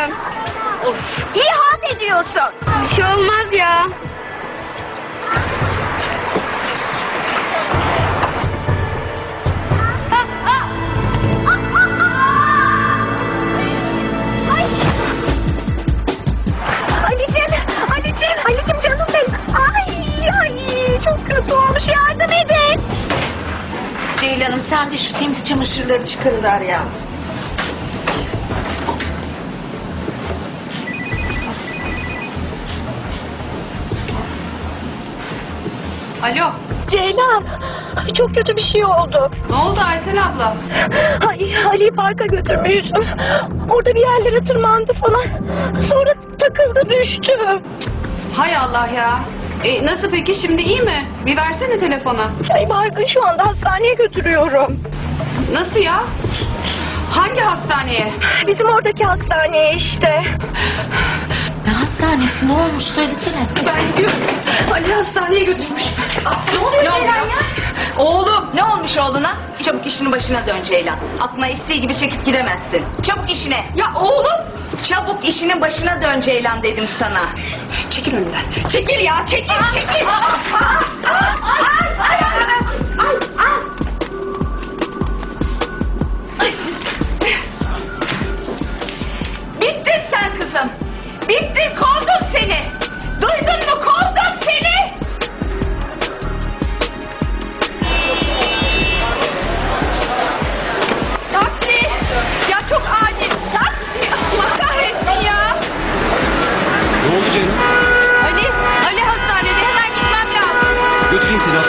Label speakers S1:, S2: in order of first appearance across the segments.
S1: korkmuyorum.
S2: Of iyi halt ediyorsun.
S1: Bir şey olmaz ya.
S2: Ali'cim, Ali'cim, Ali'cim canım benim. Ay, ay çok kötü olmuş yardım edin.
S3: Ceylan'ım sen de şu temiz çamaşırları çıkarıver ya.
S4: Alo.
S2: Ceylan, çok kötü bir şey oldu.
S4: Ne oldu Aysel abla?
S2: Ay, Ali'yi parka götürmüştüm. Orada bir yerlere tırmandı falan. Sonra takıldı düştü.
S4: Hay Allah ya. E, nasıl peki şimdi iyi mi? Bir versene telefona.
S2: Ay baygın şu anda hastaneye götürüyorum.
S4: Nasıl ya? Hangi hastaneye?
S2: Bizim oradaki hastaneye işte.
S3: Ne hastanesi ne olmuş söylesene.
S4: Ben gidiyorum. Ali hastaneye götürmüş.
S3: Ne oluyor Ceylan ya?
S4: Oğlum.
S3: Ne olmuş oğluna? Çabuk işinin başına dön Ceylan. Aklına isteği gibi çekip gidemezsin. Çabuk işine.
S4: Ya oğlum.
S3: Çabuk işinin başına dön Ceylan dedim sana.
S4: Çekil önümden. Çekil ya çekil çekil.
S3: Bittin sen kızım. Bittin kovdum seni. Duydun mu kovdum seni.
S5: Ceylan?
S4: Ali. Ali hastanede hemen gitmem lazım.
S5: Götüreyim seni abla.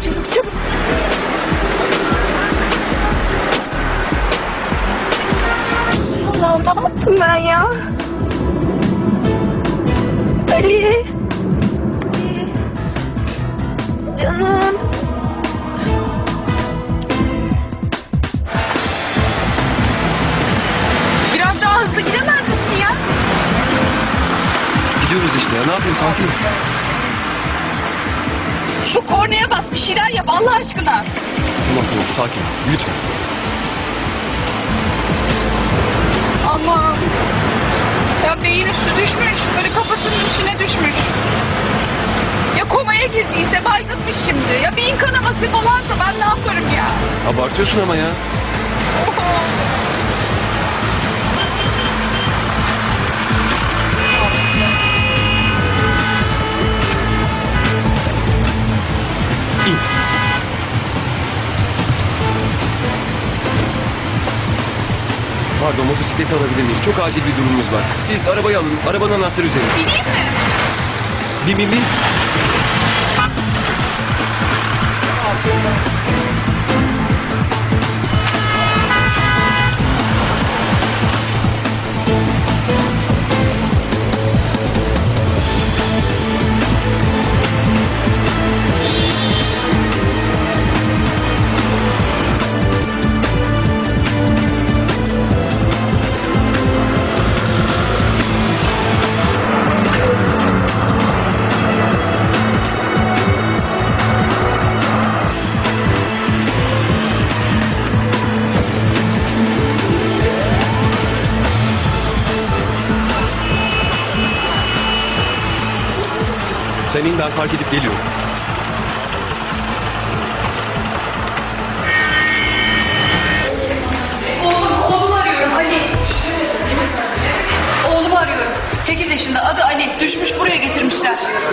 S2: Çabuk çabuk. Allah'ım ne yaptım ben ya? Ali. Canım.
S5: Gidiyoruz işte ya. Ne yapayım sakin ol.
S4: Şu kornaya bas bir şeyler yap Allah aşkına.
S5: Tamam tamam sakin ol. Lütfen.
S4: Aman. Ya beyin üstü düşmüş. Böyle kafasının üstüne düşmüş. Ya komaya girdiyse baygınmış şimdi. Ya beyin kanaması falansa ben ne yaparım ya?
S5: Abartıyorsun ama ya. İn. Pardon motosikleti alabilir miyiz? Çok acil bir durumumuz var. Siz arabayı alın. Arabanın anahtarı üzerinde.
S4: Bineyim mi?
S5: Bin bin bin. Sen in ben fark edip geliyorum.
S4: Oğlum, oğlumu arıyorum Ali. Oğlumu arıyorum. 8 yaşında adı Ali. Düşmüş buraya getirmişler.